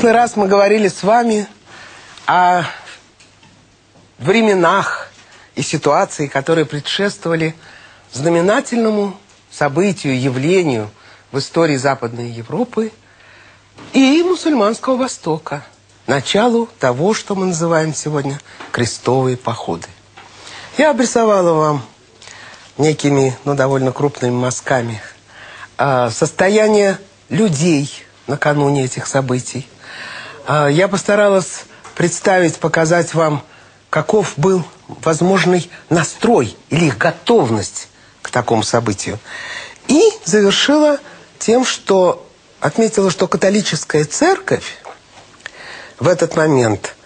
Прошлый раз мы говорили с вами о временах и ситуации, которые предшествовали знаменательному событию, явлению в истории Западной Европы и мусульманского Востока, началу того, что мы называем сегодня крестовые походы. Я обрисовала вам некими, ну, довольно крупными мазками а, состояние людей накануне этих событий. А, Я постаралась представить, показать вам, каков был возможный настрой или их готовность к такому событию. И завершила тем, что отметила, что католическая церковь в этот момент,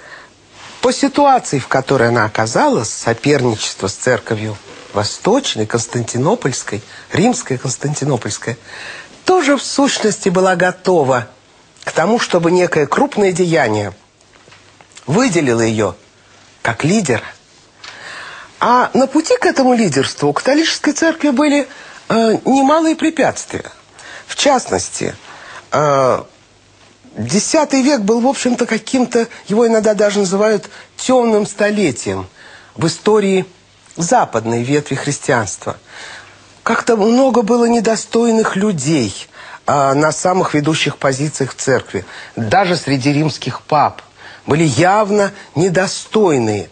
по ситуации, в которой она оказалась, соперничество с церковью Восточной, Константинопольской, Римской, Константинопольской, тоже в сущности была готова к тому, чтобы некое крупное деяние выделило ее как лидера. А на пути к этому лидерству у католической церкви были э, немалые препятствия. В частности, э, X век был, в общем-то, каким-то, его иногда даже называют темным столетием в истории западной ветви христианства. Как-то много было недостойных людей на самых ведущих позициях в церкви. Даже среди римских пап были явно недостойные,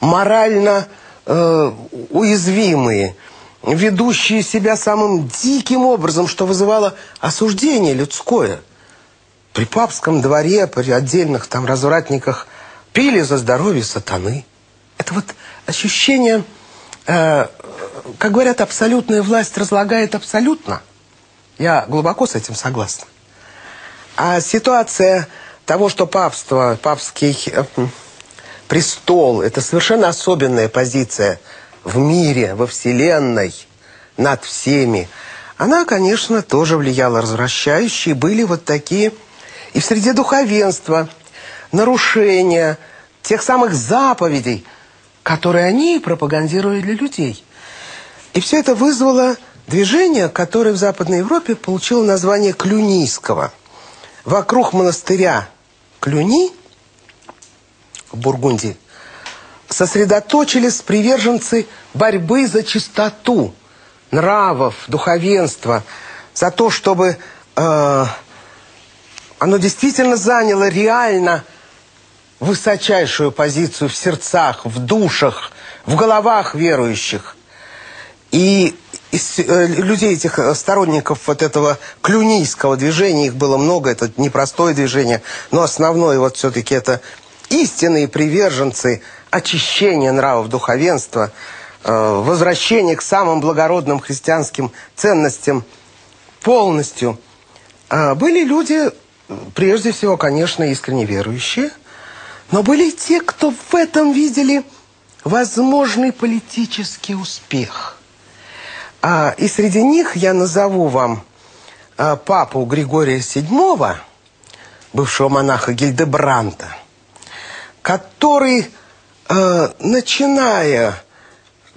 морально э, уязвимые, ведущие себя самым диким образом, что вызывало осуждение людское. При папском дворе, при отдельных там развратниках пили за здоровье сатаны. Это вот ощущение, э, как говорят, абсолютная власть разлагает абсолютно. Я глубоко с этим согласна. А ситуация того, что папство, папский э, престол, это совершенно особенная позиция в мире, во Вселенной, над всеми, она, конечно, тоже влияла развращающе. Были вот такие и в среде духовенства нарушения тех самых заповедей, которые они пропагандировали для людей. И все это вызвало движение, которое в Западной Европе получило название Клюнийского. Вокруг монастыря Клюни в Бургундии сосредоточились приверженцы борьбы за чистоту нравов, духовенства, за то, чтобы э, оно действительно заняло реально высочайшую позицию в сердцах, в душах, в головах верующих. И э, людей, этих э, сторонников вот этого клюнийского движения, их было много, это непростое движение, но основное вот все-таки это истинные приверженцы очищения нравов духовенства, э, возвращения к самым благородным христианским ценностям полностью. Э, были люди, прежде всего, конечно, искренне верующие, но были те, кто в этом видели возможный политический успех. А, и среди них я назову вам а, папу Григория VII, бывшего монаха Гильдебранта, который, э, начиная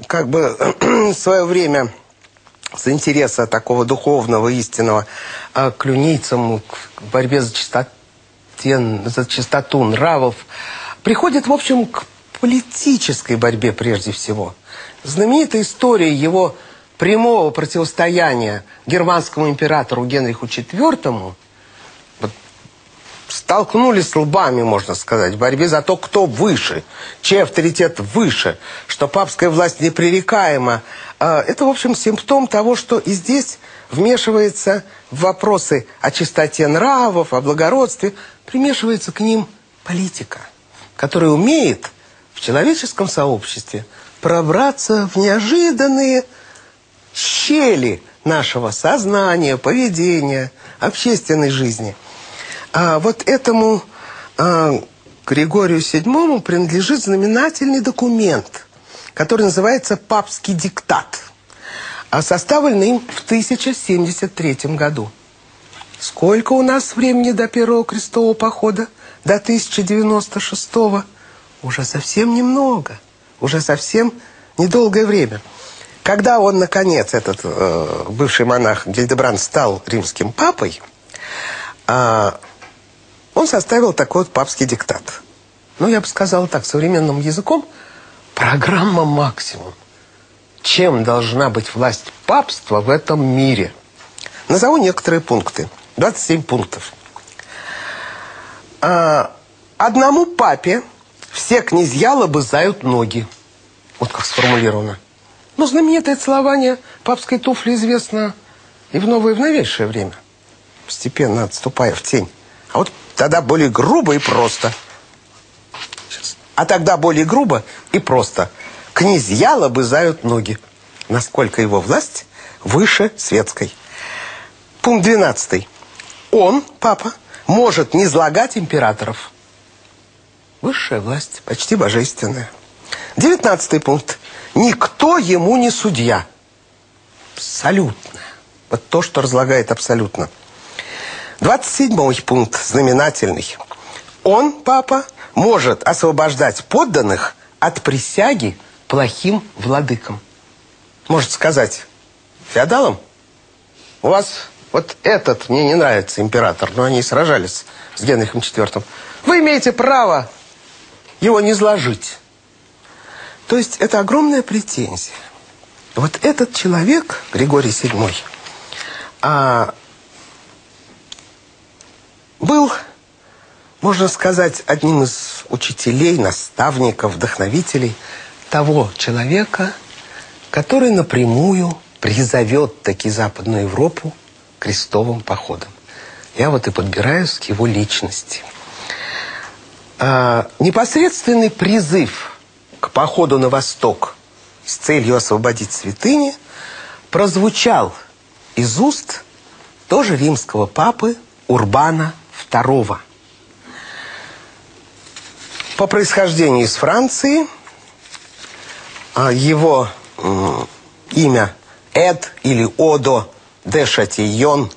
как бы свое время с интереса такого духовного, истинного к люнийцам, к борьбе за чистоту, за чистоту нравов, приходит, в общем, к политической борьбе прежде всего. Знаменитая история его прямого противостояния германскому императору Генриху IV вот, столкнулись лбами, можно сказать, в борьбе за то, кто выше, чей авторитет выше, что папская власть непререкаема. А, это, в общем, симптом того, что и здесь вмешивается в вопросы о чистоте нравов, о благородстве, примешивается к ним политика, которая умеет в человеческом сообществе пробраться в неожиданные щели нашего сознания, поведения, общественной жизни. А вот этому а, Григорию VII принадлежит знаменательный документ, который называется «Папский диктат», а составлен им в 1073 году. Сколько у нас времени до первого крестового похода? До 1096 -го? Уже совсем немного. Уже совсем недолгое время. Когда он, наконец, этот э, бывший монах Гильдебранд стал римским папой, э, он составил такой вот папский диктат. Ну, я бы сказал так, современным языком, программа максимум. Чем должна быть власть папства в этом мире? Назову некоторые пункты. 27 пунктов. А, одному папе все князья лобызают ноги. Вот как сформулировано. Но знаменитое целование папской туфли известно и в новое, и в новейшее время, постепенно отступая в тень. А вот тогда более грубо и просто. Сейчас. А тогда более грубо и просто. Князья лобызают ноги. Насколько его власть выше светской. Пункт 12. Он, папа, может не излагать императоров. Высшая власть, почти божественная. Девятнадцатый пункт. Никто ему не судья. Абсолютно. Вот то, что разлагает абсолютно. Двадцать седьмой пункт, знаменательный. Он, папа, может освобождать подданных от присяги плохим владыкам. Может сказать, феодалам, у вас вот этот мне не нравится император, но они сражались с Генрихом IV. Вы имеете право его не сложить. То есть это огромная претензия. Вот этот человек, Григорий VII, а, был, можно сказать, одним из учителей, наставников, вдохновителей того человека, который напрямую призовет таки Западную Европу крестовым походом. Я вот и подбираюсь к его личности – а, непосредственный призыв к походу на восток с целью освободить святыни прозвучал из уст тоже римского папы Урбана II. По происхождению из Франции а, его имя Эд или Одо де Шатийон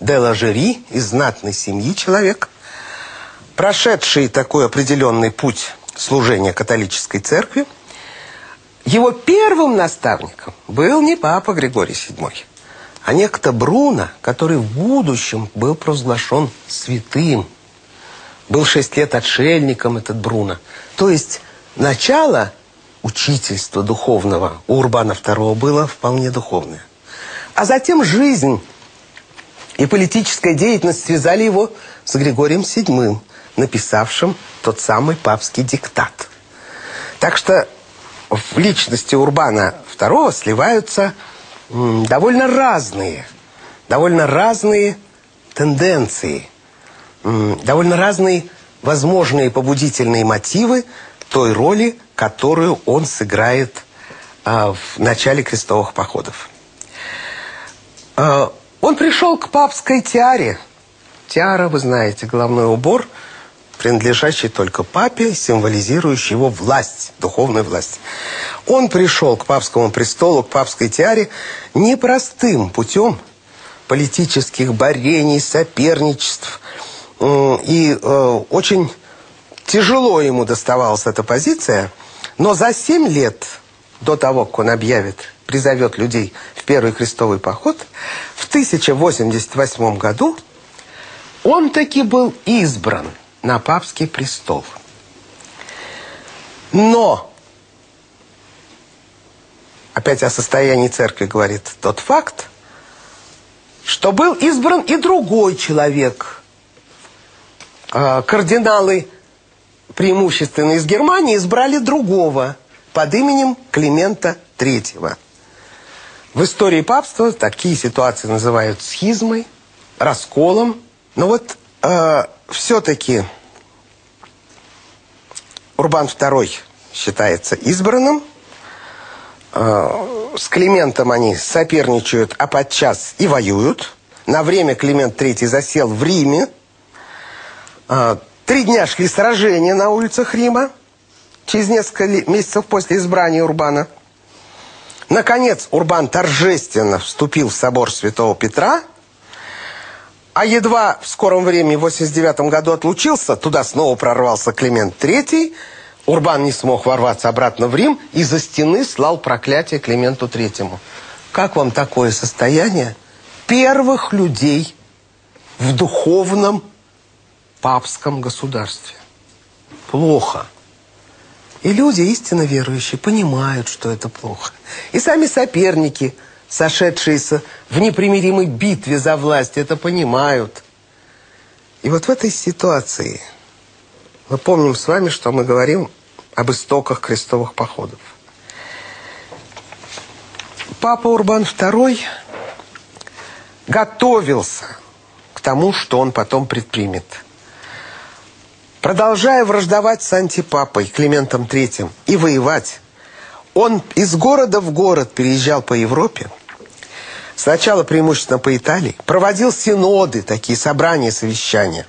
де Лажери из знатной семьи человек – прошедший такой определенный путь служения католической церкви, его первым наставником был не папа Григорий VII, а некто Бруно, который в будущем был провозглашен святым. Был шесть лет отшельником этот Бруно. То есть начало учительства духовного у Урбана II было вполне духовное. А затем жизнь и политическая деятельность связали его с Григорием VII – написавшим тот самый папский диктат. Так что в личности Урбана II сливаются довольно разные, довольно разные тенденции, довольно разные возможные побудительные мотивы той роли, которую он сыграет а, в начале крестовых походов. А, он пришел к папской тиаре. Тиара, вы знаете, головной убор – принадлежащий только папе, символизирующий его власть, духовную власть. Он пришел к папскому престолу, к папской тиаре непростым путем политических борений, соперничеств. И э, очень тяжело ему доставалась эта позиция, но за семь лет до того, как он объявит, призовет людей в первый крестовый поход, в 1088 году он таки был избран – на папский престол. Но, опять о состоянии церкви говорит тот факт, что был избран и другой человек. А, кардиналы преимущественно из Германии избрали другого под именем Климента III. В истории папства такие ситуации называют схизмой, расколом. Но вот э, все-таки Урбан II считается избранным. Э, с Климентом они соперничают, а подчас и воюют. На время Климент III засел в Риме. Э, три дня шли сражения на улицах Рима. Через несколько месяцев после избрания Урбана. Наконец, Урбан торжественно вступил в собор Святого Петра – а едва в скором времени, в 89 году отлучился, туда снова прорвался Климент III, Урбан не смог ворваться обратно в Рим и за стены слал проклятие Клименту III. Как вам такое состояние первых людей в духовном папском государстве? Плохо. И люди, истинно верующие, понимают, что это плохо. И сами соперники – сошедшиеся в непримиримой битве за власть, это понимают. И вот в этой ситуации мы помним с вами, что мы говорим об истоках крестовых походов. Папа Урбан II готовился к тому, что он потом предпримет. Продолжая враждовать с антипапой Климентом III и воевать, он из города в город переезжал по Европе, сначала преимущественно по Италии, проводил синоды, такие собрания, совещания,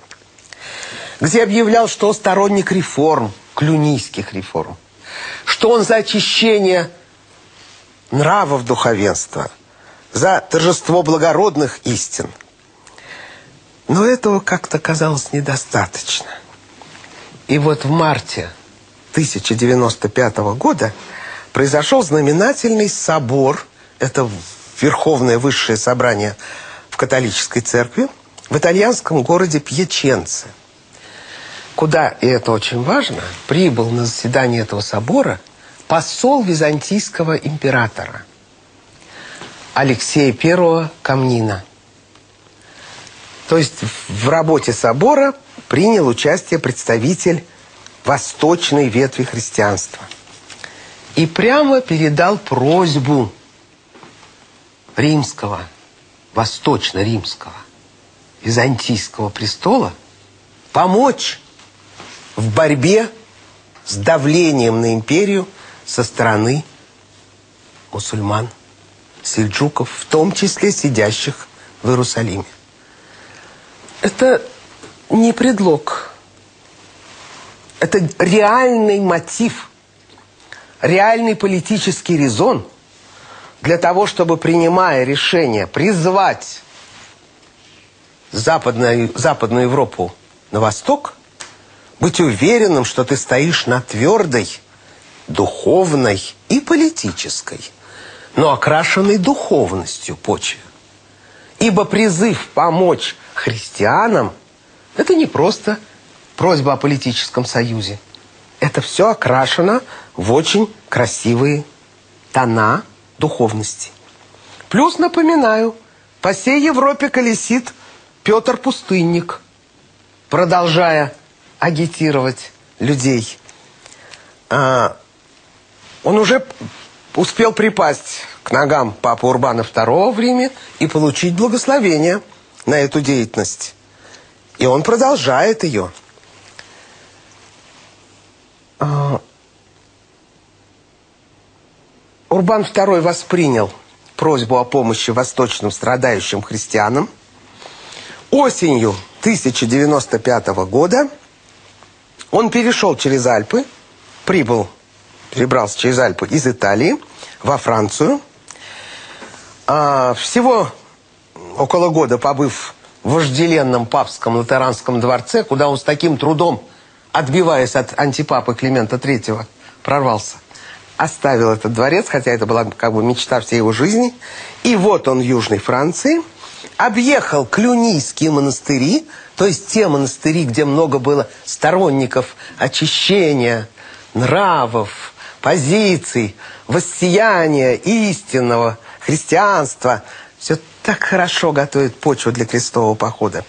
где объявлял, что он сторонник реформ, клюнийских реформ, что он за очищение нравов духовенства, за торжество благородных истин. Но этого как-то казалось недостаточно. И вот в марте 1095 года произошел знаменательный собор, это Верховное Высшее Собрание в католической церкви в итальянском городе Пьяченце, куда, и это очень важно, прибыл на заседание этого собора посол византийского императора Алексея I Камнина. То есть в работе собора принял участие представитель восточной ветви христианства. И прямо передал просьбу римского, восточно-римского, византийского престола помочь в борьбе с давлением на империю со стороны мусульман, сельджуков, в том числе сидящих в Иерусалиме. Это не предлог. Это реальный мотив, реальный политический резон – для того, чтобы, принимая решение, призвать Западную, Западную Европу на восток, быть уверенным, что ты стоишь на твердой, духовной и политической, но окрашенной духовностью почве. Ибо призыв помочь христианам – это не просто просьба о политическом союзе. Это все окрашено в очень красивые тона – духовности. Плюс, напоминаю, по всей Европе колесит Петр Пустынник, продолжая агитировать людей. А, он уже успел припасть к ногам папы Урбана II в Риме и получить благословение на эту деятельность. И он продолжает ее. А, Урбан II воспринял просьбу о помощи восточным страдающим христианам. Осенью 1095 года он перешел через Альпы, прибыл, перебрался через Альпы из Италии во Францию. А, всего около года побыв в вожделенном папском латеранском дворце, куда он с таким трудом, отбиваясь от антипапы Климента III, прорвался оставил этот дворец, хотя это была как бы мечта всей его жизни. И вот он в Южной Франции, объехал клюнийские монастыри, то есть те монастыри, где много было сторонников очищения, нравов, позиций, воссияния истинного христианства. Все так хорошо готовит почву для крестового похода.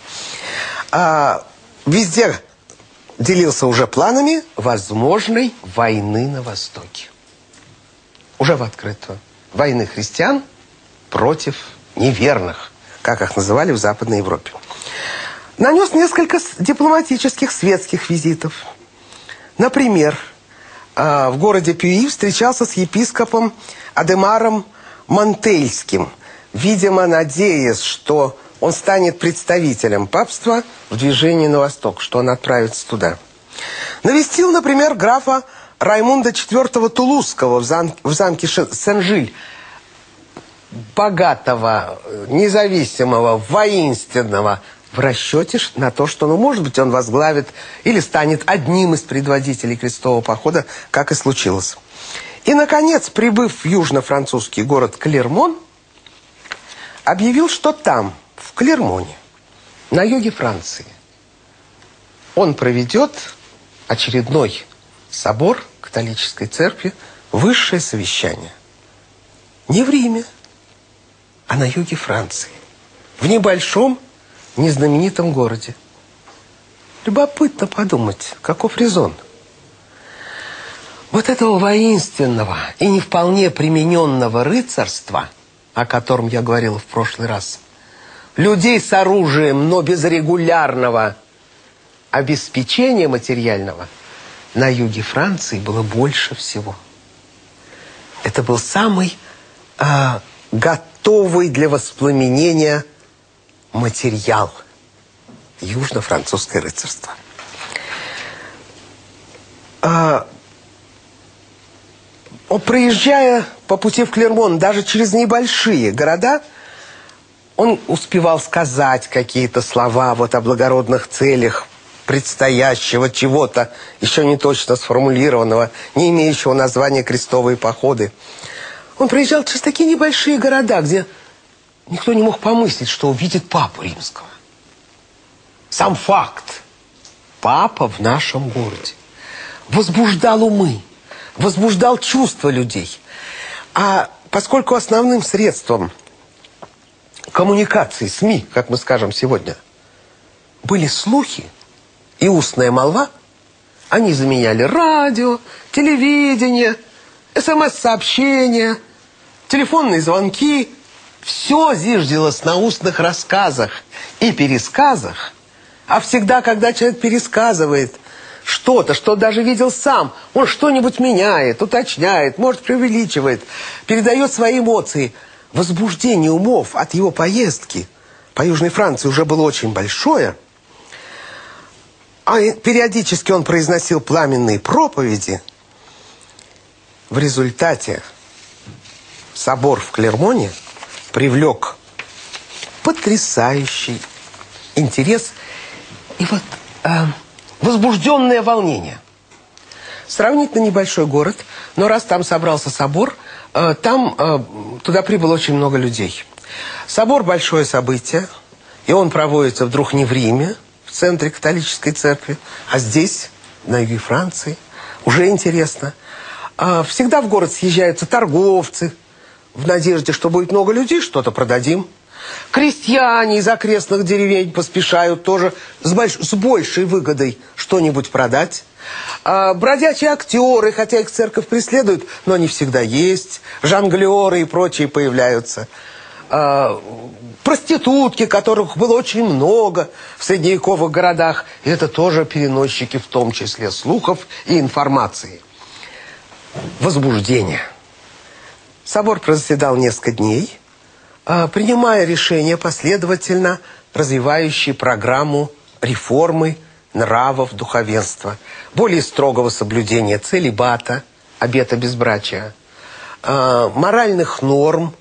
А, везде делился уже планами возможной войны на Востоке уже в открытую, войны христиан против неверных, как их называли в Западной Европе. Нанес несколько дипломатических светских визитов. Например, э, в городе Пюи встречался с епископом Адемаром Монтельским, видимо, надеясь, что он станет представителем папства в движении на восток, что он отправится туда. Навестил, например, графа Раймунда IV Тулузского в, зам в замке Сен-Жиль, богатого, независимого, воинственного, в расчете на то, что, ну, может быть, он возглавит или станет одним из предводителей крестового похода, как и случилось. И, наконец, прибыв в южно-французский город Клермон, объявил, что там, в Клермоне, на юге Франции, он проведет очередной собор католической церкви, высшее совещание. Не в Риме, а на юге Франции, в небольшом, незнаменитом городе. Любопытно подумать, каков резон. Вот этого воинственного и не вполне примененного рыцарства, о котором я говорил в прошлый раз, людей с оружием, но без регулярного обеспечения материального, на юге Франции было больше всего. Это был самый э, готовый для воспламенения материал. Южно-французское рыцарство. А, проезжая по пути в Клермон, даже через небольшие города, он успевал сказать какие-то слова вот о благородных целях предстоящего чего-то, еще не точно сформулированного, не имеющего названия крестовые походы. Он проезжал через такие небольшие города, где никто не мог помыслить, что увидит папу римского. Сам факт. Папа в нашем городе. Возбуждал умы, возбуждал чувства людей. А поскольку основным средством коммуникации СМИ, как мы скажем сегодня, были слухи и устная молва, они заменяли радио, телевидение, смс-сообщения, телефонные звонки. Все зиждилось на устных рассказах и пересказах. А всегда, когда человек пересказывает что-то, что даже видел сам, он что-нибудь меняет, уточняет, может, преувеличивает, передает свои эмоции. Возбуждение умов от его поездки по Южной Франции уже было очень большое. А периодически он произносил пламенные проповеди. В результате собор в Клермоне привлек потрясающий интерес и вот э, возбужденное волнение. Сравнительно небольшой город, но раз там собрался собор, э, там э, туда прибыло очень много людей. Собор – большое событие, и он проводится вдруг не в Риме, центре католической церкви, а здесь, на юге Франции. Уже интересно. А всегда в город съезжаются торговцы, в надежде, что будет много людей, что-то продадим. Крестьяне из окрестных деревень поспешают тоже с, больш... с большей выгодой что-нибудь продать. А бродячие актеры, хотя их церковь преследует, но они всегда есть. Жонглеры и прочие появляются. А, проститутки, которых было очень много в средневековых городах. И это тоже переносчики, в том числе слухов и информации. Возбуждение. Собор прозаседал несколько дней, а, принимая решения последовательно, развивающие программу реформы нравов духовенства, более строгого соблюдения целибата, обета безбрачия, а, моральных норм,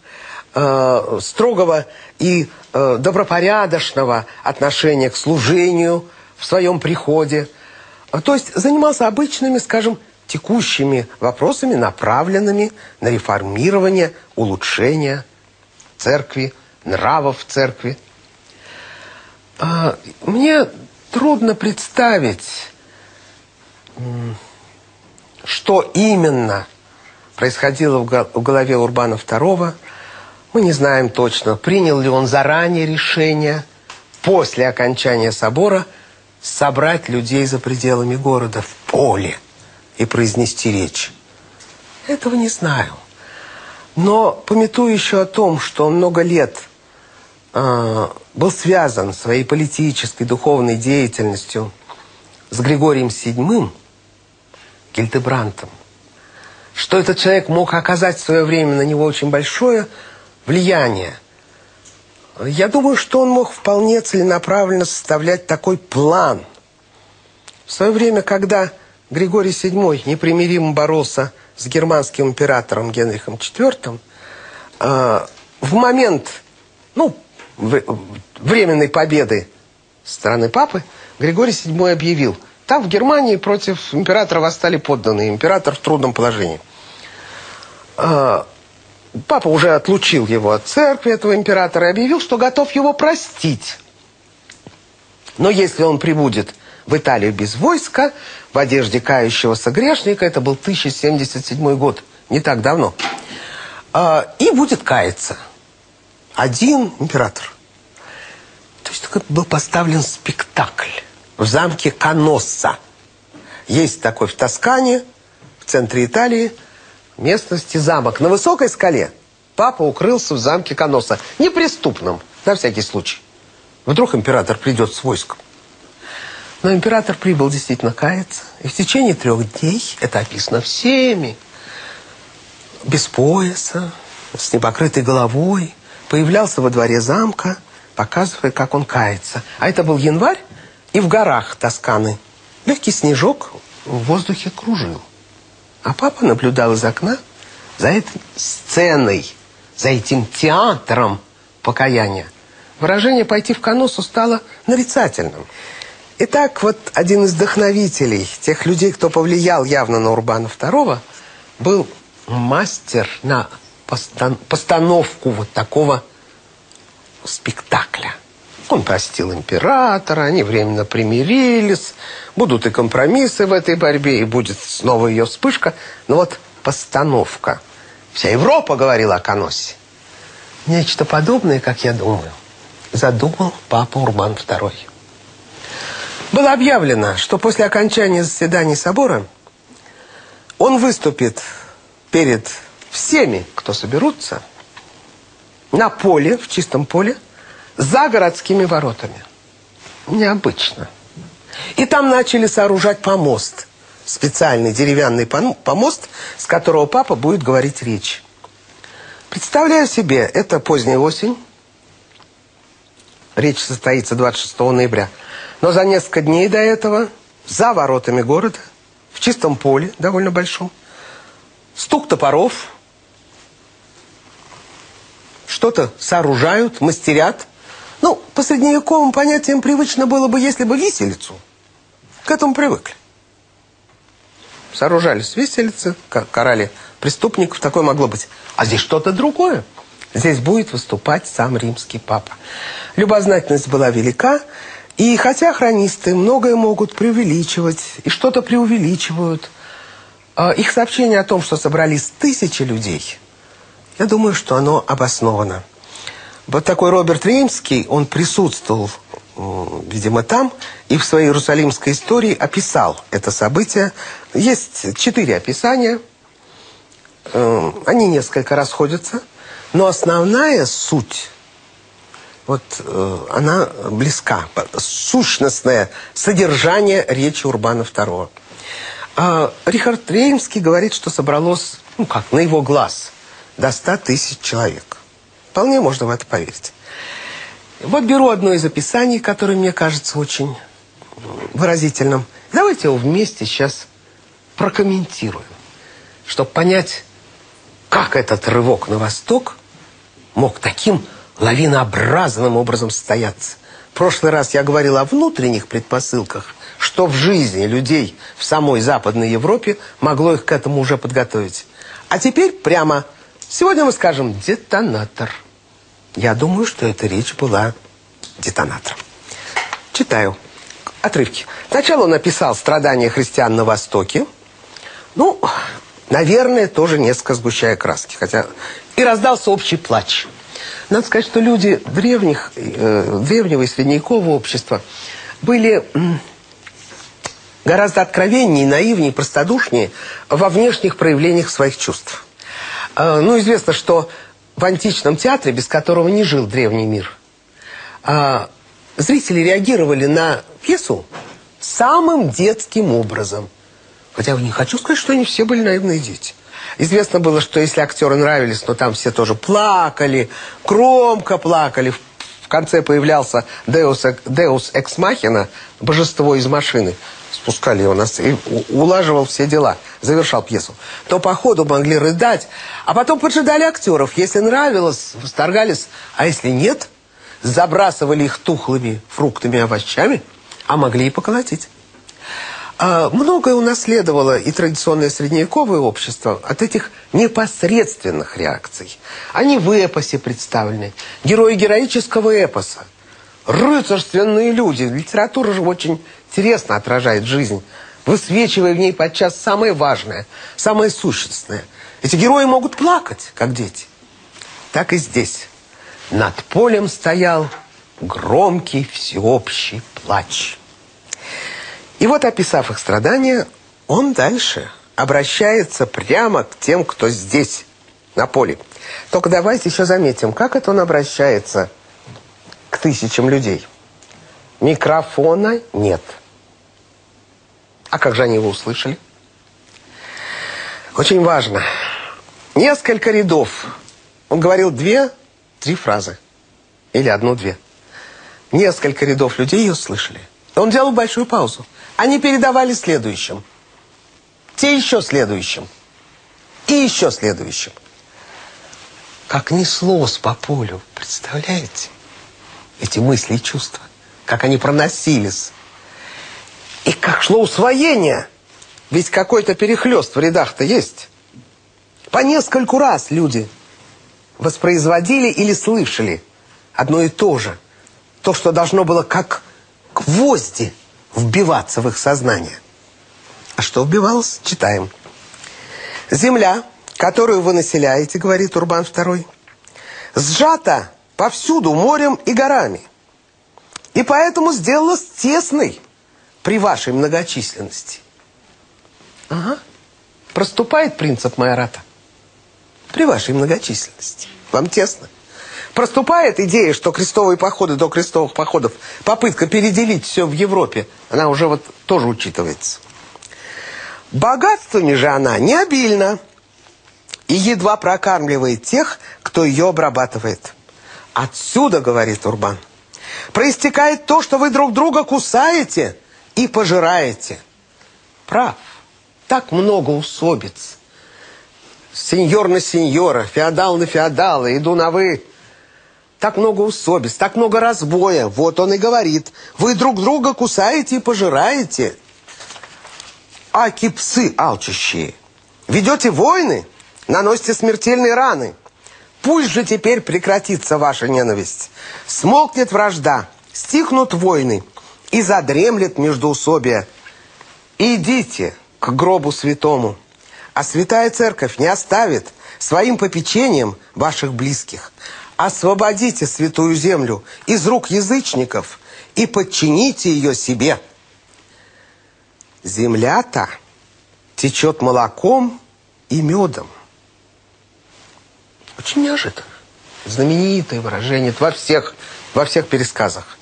а, строгого и добропорядочного отношения к служению в своем приходе. То есть занимался обычными, скажем, текущими вопросами, направленными на реформирование, улучшение церкви, нравов церкви. А, мне трудно представить, что именно происходило в голове Урбана II. Мы не знаем точно, принял ли он заранее решение после окончания собора собрать людей за пределами города в поле и произнести речь. Этого не знаю. Но пометую еще о том, что он много лет э, был связан своей политической, духовной деятельностью с Григорием VII, Гильдебрантом, что этот человек мог оказать в свое время на него очень большое. Я думаю, что он мог вполне целенаправленно составлять такой план. В свое время, когда Григорий VII непримиримо боролся с германским императором Генрихом IV, э, в момент ну, временной победы страны папы Григорий VII объявил, там в Германии против императора восстали подданные, император в трудном положении. Папа уже отлучил его от церкви, этого императора, и объявил, что готов его простить. Но если он прибудет в Италию без войска, в одежде кающегося грешника, это был 1077 год, не так давно, а, и будет каяться. Один император. То есть был поставлен спектакль в замке Каносса. Есть такой в Тоскане, в центре Италии, местности замок. На высокой скале папа укрылся в замке Каносса. Неприступным, на всякий случай. Вдруг император придет с войском. Но император прибыл действительно каяться. И в течение трех дней, это описано всеми, без пояса, с непокрытой головой, появлялся во дворе замка, показывая, как он кается. А это был январь, и в горах Тосканы легкий снежок в воздухе кружил. А папа наблюдал из окна за этой сценой, за этим театром покаяния. Выражение «пойти в конусу» стало нарицательным. Итак, вот один из вдохновителей, тех людей, кто повлиял явно на Урбана II, был мастер на постан постановку вот такого спектакля. Он простил императора, они временно примирились, будут и компромиссы в этой борьбе, и будет снова ее вспышка. Но вот постановка. Вся Европа говорила о Коносе. Нечто подобное, как я думаю, задумал папа Урбан II. Было объявлено, что после окончания заседаний собора он выступит перед всеми, кто соберутся, на поле, в чистом поле, за городскими воротами. Необычно. И там начали сооружать помост. Специальный деревянный помост, с которого папа будет говорить речь. Представляю себе, это поздняя осень. Речь состоится 26 ноября. Но за несколько дней до этого, за воротами города, в чистом поле, довольно большом, стук топоров, что-то сооружают, мастерят. Ну, по средневековым понятиям привычно было бы, если бы виселицу. К этому привыкли. Сооружались виселицы, карали преступников, такое могло быть. А здесь что-то другое. Здесь будет выступать сам римский папа. Любознательность была велика, и хотя хронисты многое могут преувеличивать и что-то преувеличивают, а, их сообщение о том, что собрались тысячи людей, я думаю, что оно обосновано. Вот такой Роберт Римский, он присутствовал, видимо, там, и в своей Иерусалимской истории описал это событие. Есть четыре описания, э, они несколько расходятся, но основная суть вот э, она близка. Сущностное содержание речи Урбана II. А Рихард Реймский говорит, что собралось, ну как, на его глаз, до 100 тысяч человек. Вполне можно в это поверить. Вот беру одно из описаний, которое мне кажется очень выразительным. Давайте его вместе сейчас прокомментируем, чтобы понять, как этот рывок на восток мог таким лавинообразным образом состояться. В прошлый раз я говорил о внутренних предпосылках, что в жизни людей в самой Западной Европе могло их к этому уже подготовить. А теперь прямо, сегодня мы скажем «детонатор». Я думаю, что эта речь была детонатором. Читаю отрывки. Сначала он написал «Страдания христиан на Востоке». Ну, наверное, тоже несколько сгущая краски. Хотя и раздался общий плач. Надо сказать, что люди древних, э, древнего и средневекового общества были гораздо откровеннее, наивнее, простодушнее во внешних проявлениях своих чувств. Э, ну, известно, что в античном театре, без которого не жил древний мир, э, зрители реагировали на пьесу самым детским образом. Хотя я не хочу сказать, что они все были наивные дети. Известно было, что если актеры нравились, то там все тоже плакали, громко плакали. В конце появлялся Deus Ex Machina, божество из машины. Спускали его на сцену и улаживал все дела, завершал пьесу. То по ходу могли рыдать, а потом поджидали актеров. Если нравилось, восторгались, а если нет, забрасывали их тухлыми фруктами и овощами, а могли и поколотить. А многое унаследовало и традиционное средневековое общество от этих непосредственных реакций. Они в эпосе представлены. Герои героического эпоса. Рыцарственные люди. Литература же очень интересно отражает жизнь, высвечивая в ней подчас самое важное, самое сущностное. Эти герои могут плакать, как дети. Так и здесь. Над полем стоял громкий всеобщий плач. И вот, описав их страдания, он дальше обращается прямо к тем, кто здесь, на поле. Только давайте еще заметим, как это он обращается к тысячам людей. Микрофона нет. А как же они его услышали? Очень важно. Несколько рядов. Он говорил две, три фразы. Или одну-две. Несколько рядов людей ее слышали. Он делал большую паузу. Они передавали следующим. Те еще следующим. И еще следующим. Как неслось по полю, представляете? Эти мысли и чувства. Как они проносились. И как шло усвоение. Ведь какой-то перехлест в рядах-то есть. По нескольку раз люди воспроизводили или слышали одно и то же. То, что должно было как гвозди вбиваться в их сознание. А что вбивалось? Читаем. «Земля, которую вы населяете, — говорит Урбан II, — сжата повсюду морем и горами, и поэтому сделалась тесной при вашей многочисленности». Ага. Проступает принцип Майората. При вашей многочисленности. Вам тесно. Проступает идея, что крестовые походы до крестовых походов, попытка переделить все в Европе, она уже вот тоже учитывается. Богатствами же она не обильна и едва прокармливает тех, кто ее обрабатывает. Отсюда, говорит Урбан, проистекает то, что вы друг друга кусаете и пожираете. Прав. Так много усобиц. Сеньор на сеньора, феодал на феодала, иду на вы – так много усобиц, так много разбоя. Вот он и говорит. Вы друг друга кусаете и пожираете. Аки псы алчущие. Ведете войны, наносите смертельные раны. Пусть же теперь прекратится ваша ненависть. Смолкнет вражда, стихнут войны и задремлет междоусобие. Идите к гробу святому, а святая церковь не оставит своим попечением ваших близких освободите святую землю из рук язычников и подчините ее себе. Земля-то течет молоком и медом. Очень неожиданно. Знаменитое выражение во всех, во всех пересказах.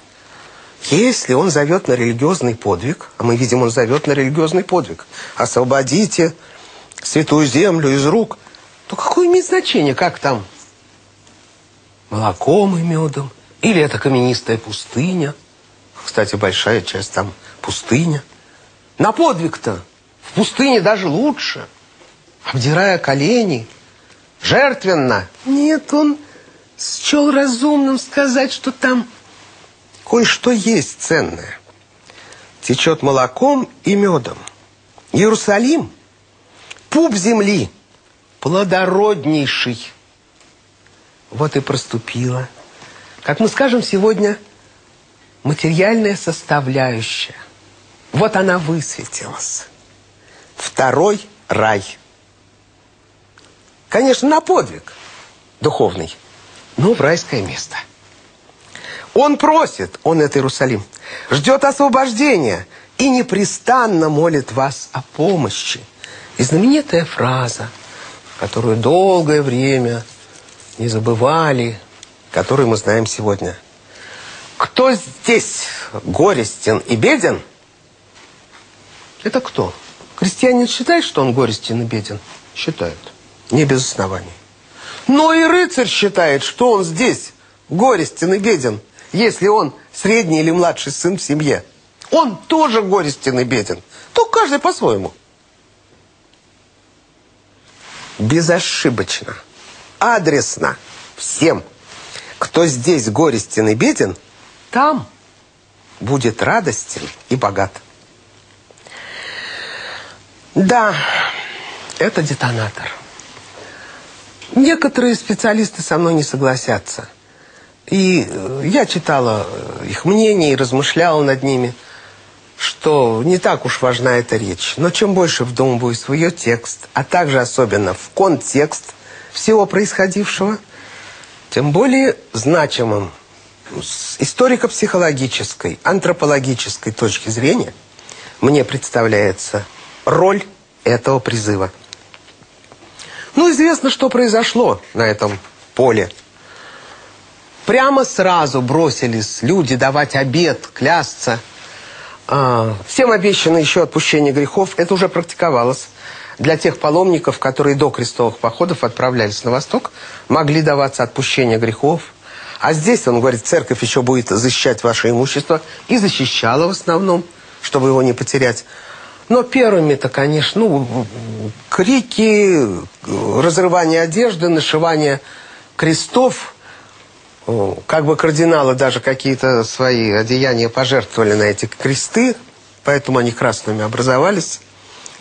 Если он зовет на религиозный подвиг, а мы видим, он зовет на религиозный подвиг, освободите святую землю из рук, то какое имеет значение, как там молоком и медом. Или это каменистая пустыня. Кстати, большая часть там пустыня. На подвиг-то в пустыне даже лучше. Обдирая колени, жертвенно. Нет, он счел разумным сказать, что там кое-что есть ценное. Течет молоком и медом. Иерусалим, пуп земли, плодороднейший вот и проступила. Как мы скажем сегодня, материальная составляющая. Вот она высветилась. Второй рай. Конечно, на подвиг духовный, но в райское место. Он просит, он это Иерусалим, ждет освобождения и непрестанно молит вас о помощи. И знаменитая фраза, которую долгое время не забывали, который мы знаем сегодня. Кто здесь горестен и беден? Это кто? Крестьянин считает, что он горестен и беден? Считают. Не без оснований. Но и рыцарь считает, что он здесь горестен и беден, если он средний или младший сын в семье. Он тоже горестен и беден. То каждый по-своему. Безошибочно, адресно всем, кто здесь горестен и беден, там будет радостен и богат. Да, это детонатор. Некоторые специалисты со мной не согласятся. И э, я читала э, их мнение и размышляла над ними, что не так уж важна эта речь. Но чем больше вдумываюсь в ее текст, а также особенно в контекст всего происходившего, тем более значимым с историко-психологической, антропологической точки зрения мне представляется роль этого призыва. Ну, известно, что произошло на этом поле. Прямо сразу бросились люди давать обед, клясться. А, всем обещано еще отпущение грехов. Это уже практиковалось. Для тех паломников, которые до крестовых походов отправлялись на восток, могли даваться отпущение грехов. А здесь, он говорит, церковь еще будет защищать ваше имущество. И защищала в основном, чтобы его не потерять. Но первыми-то, конечно, ну, крики, разрывание одежды, нашивание крестов. Как бы кардиналы даже какие-то свои одеяния пожертвовали на эти кресты, поэтому они красными образовались.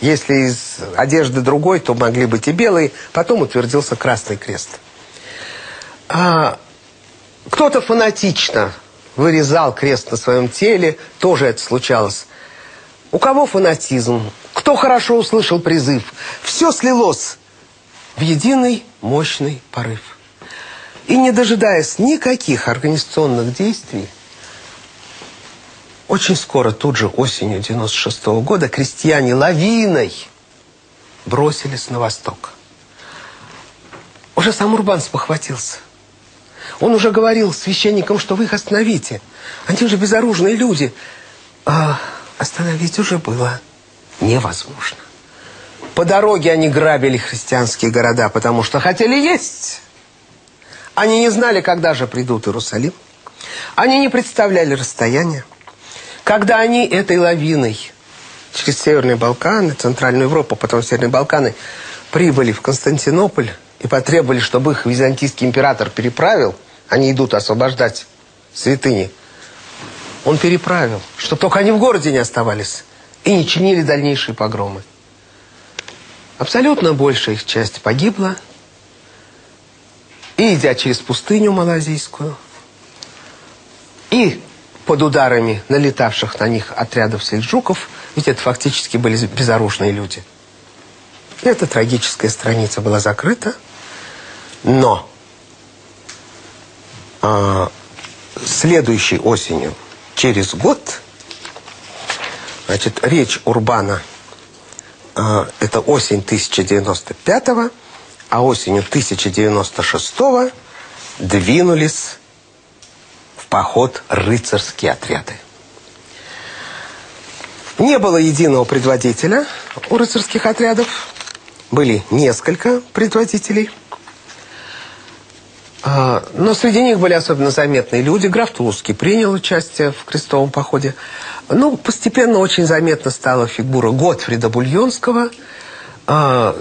Если из одежды другой, то могли быть и белые. Потом утвердился Красный Крест. А кто-то фанатично вырезал крест на своем теле, тоже это случалось. У кого фанатизм, кто хорошо услышал призыв. Все слилось в единый мощный порыв. И не дожидаясь никаких организационных действий, очень скоро, тут же осенью 96 -го года, крестьяне лавиной бросились на восток. Уже сам Урбан спохватился. Он уже говорил священникам, что вы их остановите. Они уже безоружные люди. А остановить уже было невозможно. По дороге они грабили христианские города, потому что хотели есть. Они не знали, когда же придут Иерусалим. Они не представляли расстояние. Когда они этой лавиной через Северные Балканы, Центральную Европу, потом Северные Балканы, прибыли в Константинополь и потребовали, чтобы их византийский император переправил, они идут освобождать святыни – он переправил, что только они в городе не оставались и не чинили дальнейшие погромы. Абсолютно большая их часть погибла, и идя через пустыню малазийскую, и под ударами налетавших на них отрядов сельджуков, ведь это фактически были безоружные люди. Эта трагическая страница была закрыта, но э, следующей осенью через год, значит, речь Урбана, э, это осень 1095 а осенью 1096 двинулись в поход рыцарские отряды. Не было единого предводителя у рыцарских отрядов. Были несколько предводителей – а, но среди них были особенно заметные люди. Граф Тулузский принял участие в крестовом походе. Ну, постепенно очень заметна стала фигура Готфрида Бульонского, а,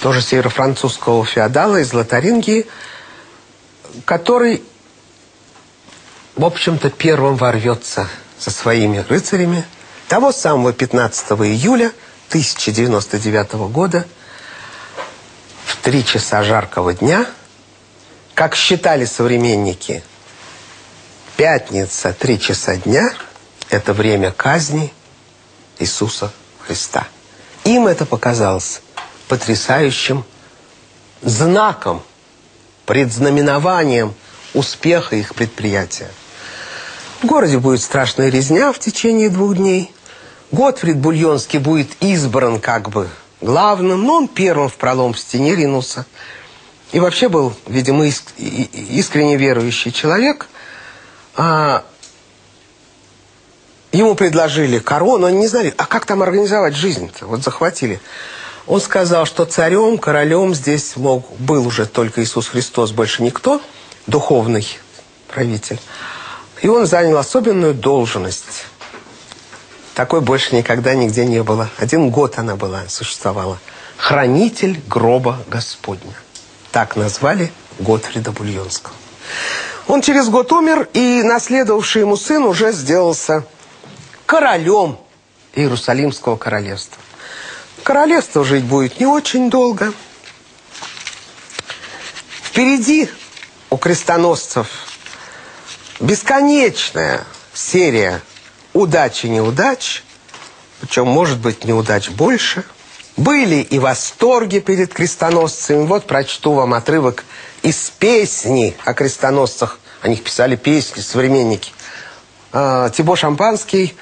тоже северо-французского феодала из Лотарингии, который, в общем-то, первым ворвется со своими рыцарями того самого 15 июля 1099 года в три часа жаркого дня – как считали современники, пятница, три часа дня – это время казни Иисуса Христа. Им это показалось потрясающим знаком, предзнаменованием успеха их предприятия. В городе будет страшная резня в течение двух дней. Готфрид Бульонский будет избран как бы главным, но он первым в пролом в стене ринулся – и вообще был, видимо, иск, искренне верующий человек. А, ему предложили корону, они не знали, а как там организовать жизнь-то? Вот захватили. Он сказал, что царем, королем здесь мог, был уже только Иисус Христос, больше никто, духовный правитель. И он занял особенную должность. Такой больше никогда нигде не было. Один год она была, существовала. Хранитель гроба Господня. Так назвали Готфрида Бульонского. Он через год умер, и наследовавший ему сын уже сделался королем Иерусалимского королевства. Королевство жить будет не очень долго. Впереди у крестоносцев бесконечная серия удач и неудач, причем, может быть, неудач больше. Были и восторги перед крестоносцами. Вот прочту вам отрывок из песни о крестоносцах. О них писали песни современники. А, Тибо Шампанский,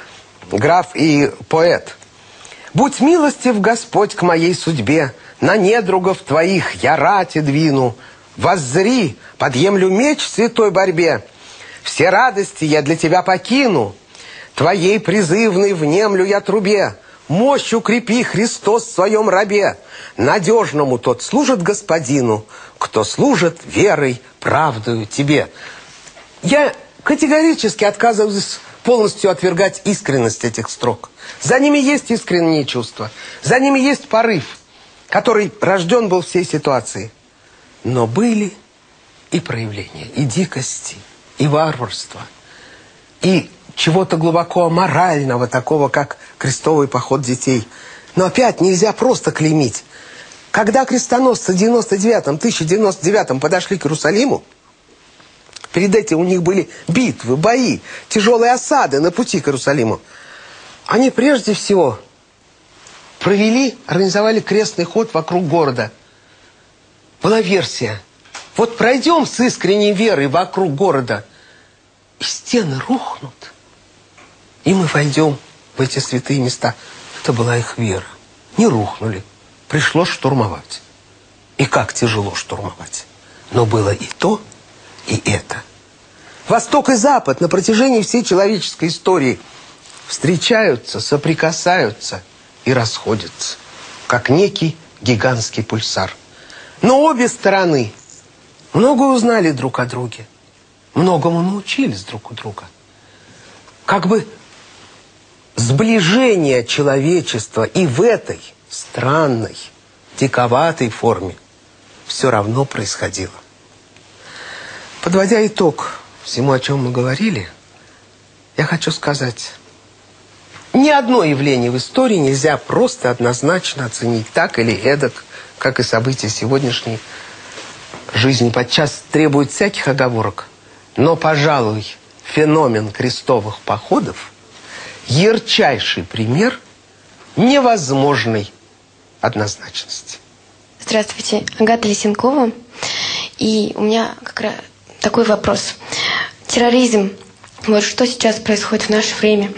граф и поэт. «Будь милостив, Господь, к моей судьбе, на недругов твоих я рати двину. Воззри, подъемлю меч в святой борьбе. Все радости я для тебя покину. Твоей призывной внемлю я трубе. Мощь укрепи, Христос, в своем рабе. Надежному тот служит господину, кто служит верой, правдою тебе. Я категорически отказываюсь полностью отвергать искренность этих строк. За ними есть искренние чувства. За ними есть порыв, который рожден был всей ситуации. Но были и проявления, и дикости, и варварства, и чего-то глубоко аморального, такого, как крестовый поход детей. Но опять нельзя просто клеймить. Когда крестоносцы в 99-м, 1099-м подошли к Иерусалиму, перед этим у них были битвы, бои, тяжелые осады на пути к Иерусалиму. Они прежде всего провели, организовали крестный ход вокруг города. Была версия. Вот пройдем с искренней верой вокруг города, и стены рухнут и мы войдем в эти святые места. Это была их вера. Не рухнули. Пришлось штурмовать. И как тяжело штурмовать. Но было и то, и это. Восток и Запад на протяжении всей человеческой истории встречаются, соприкасаются и расходятся, как некий гигантский пульсар. Но обе стороны много узнали друг о друге, многому научились друг у друга. Как бы сближение человечества и в этой странной, диковатой форме все равно происходило. Подводя итог всему, о чем мы говорили, я хочу сказать, ни одно явление в истории нельзя просто однозначно оценить так или эдак, как и события сегодняшней жизни. Подчас требует всяких оговорок. Но, пожалуй, феномен крестовых походов – ярчайший пример невозможной однозначности. Здравствуйте, Агата Лисенкова. И у меня как раз такой вопрос. Терроризм. Вот что сейчас происходит в наше время?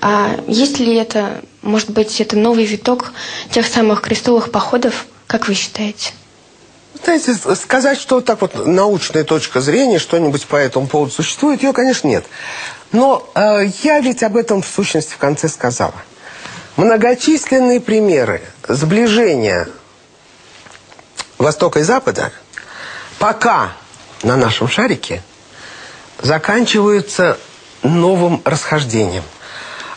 А есть ли это, может быть, это новый виток тех самых крестовых походов, как вы считаете? Знаете, сказать, что так вот научная точка зрения, что-нибудь по этому поводу существует, ее, конечно, нет. Но э, я ведь об этом в сущности в конце сказала. Многочисленные примеры сближения Востока и Запада пока на нашем шарике заканчиваются новым расхождением.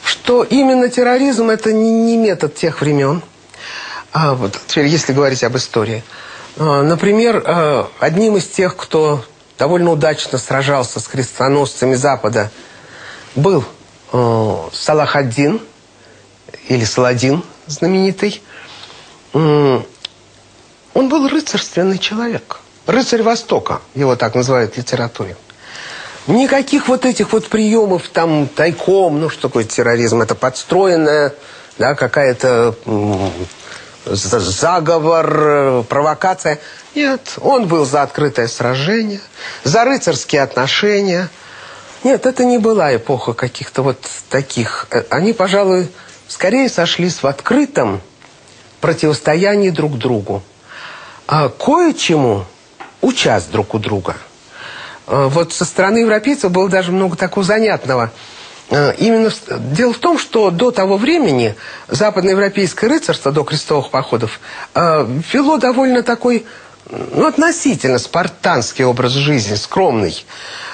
Что именно терроризм – это не метод тех времен, а вот, если говорить об истории. А, например, а, одним из тех, кто довольно удачно сражался с крестоносцами Запада – был э, Салахаддин, или Саладин знаменитый. Он был рыцарственный человек. Рыцарь Востока, его так называют в литературе. Никаких вот этих вот приемов там тайком, ну что такое терроризм, это подстроенная, да, какая-то заговор, провокация. Нет, он был за открытое сражение, за рыцарские отношения – нет, это не была эпоха каких-то вот таких. Э, они, пожалуй, скорее сошлись в открытом противостоянии друг другу. А кое-чему участь друг у друга. А вот со стороны европейцев было даже много такого занятного. Э, именно дело в том, что до того времени западноевропейское рыцарство, до крестовых походов, э, вело довольно такой, ну, относительно спартанский образ жизни, скромный.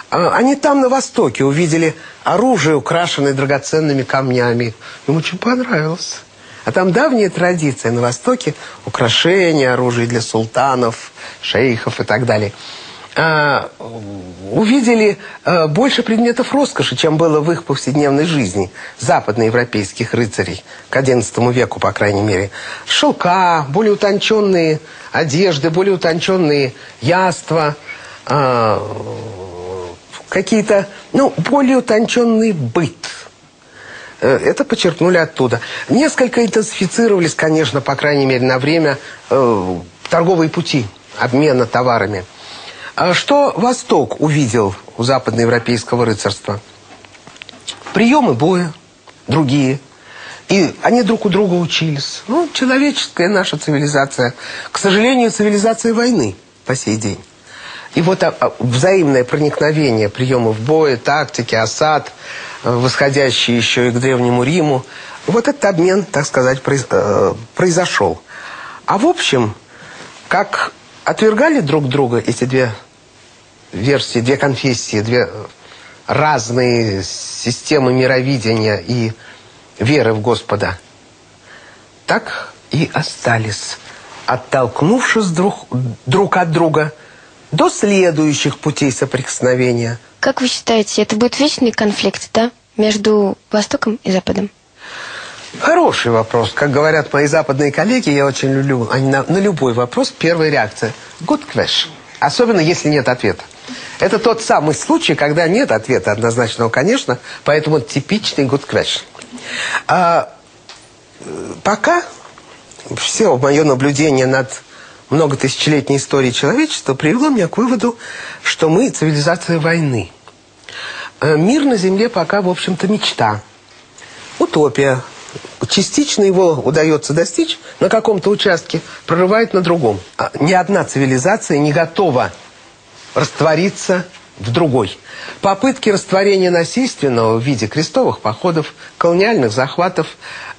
Э, они там, на Востоке, увидели оружие, украшенное драгоценными камнями. Им очень понравилось. А там давняя традиция на Востоке, украшения, оружие для султанов, шейхов и так далее – а, увидели а, больше предметов роскоши, чем было в их повседневной жизни западноевропейских рыцарей к XI веку, по крайней мере. Шелка, более утонченные одежды, более утонченные яства, а, какие-то, ну, более утонченный быт. Э, это подчеркнули оттуда. Несколько интенсифицировались, конечно, по крайней мере, на время э, торговые пути обмена товарами. А что Восток увидел у западноевропейского рыцарства? Приемы боя, другие. И они друг у друга учились. Ну, человеческая наша цивилизация. К сожалению, цивилизация войны по сей день. И вот а, а, взаимное проникновение приемов боя, тактики, осад, восходящие еще и к Древнему Риму, вот этот обмен, так сказать, э, произошел. А в общем, как отвергали друг друга эти две версии, две конфессии, две разные системы мировидения и веры в Господа, так и остались, оттолкнувшись друг, друг от друга до следующих путей соприкосновения. Как вы считаете, это будет вечный конфликт, да, между Востоком и Западом? Хороший вопрос. Как говорят мои западные коллеги, я очень люблю, они на, на любой вопрос первая реакция. Good question. Особенно, если нет ответа. Это тот самый случай, когда нет ответа однозначного, конечно, поэтому типичный good question. А, пока все мое наблюдение над многотысячелетней историей человечества привело меня к выводу, что мы цивилизация войны. А, мир на Земле пока, в общем-то, мечта. Утопия. Частично его удается достичь на каком-то участке, прорывает на другом. А ни одна цивилизация не готова раствориться в другой. Попытки растворения насильственного в виде крестовых походов, колониальных захватов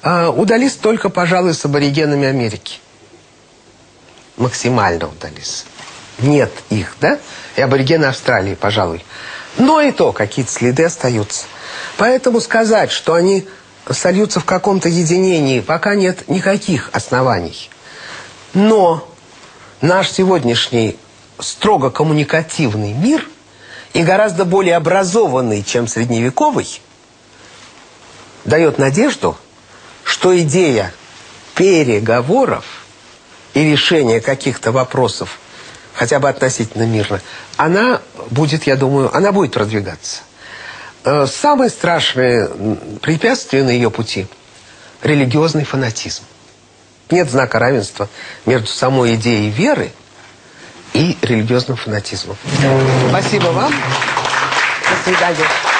э, удались только, пожалуй, с аборигенами Америки. Максимально удались. Нет их, да? И аборигены Австралии, пожалуй. Но и то какие-то следы остаются. Поэтому сказать, что они сольются в каком-то единении, пока нет никаких оснований. Но наш сегодняшний строго коммуникативный мир и гораздо более образованный, чем средневековый, дает надежду, что идея переговоров и решения каких-то вопросов, хотя бы относительно мирно, она будет, я думаю, она будет продвигаться. Э, самое страшное препятствие на ее пути – религиозный фанатизм. Нет знака равенства между самой идеей веры – и религиозным фанатизмом. Спасибо вам. До свидания.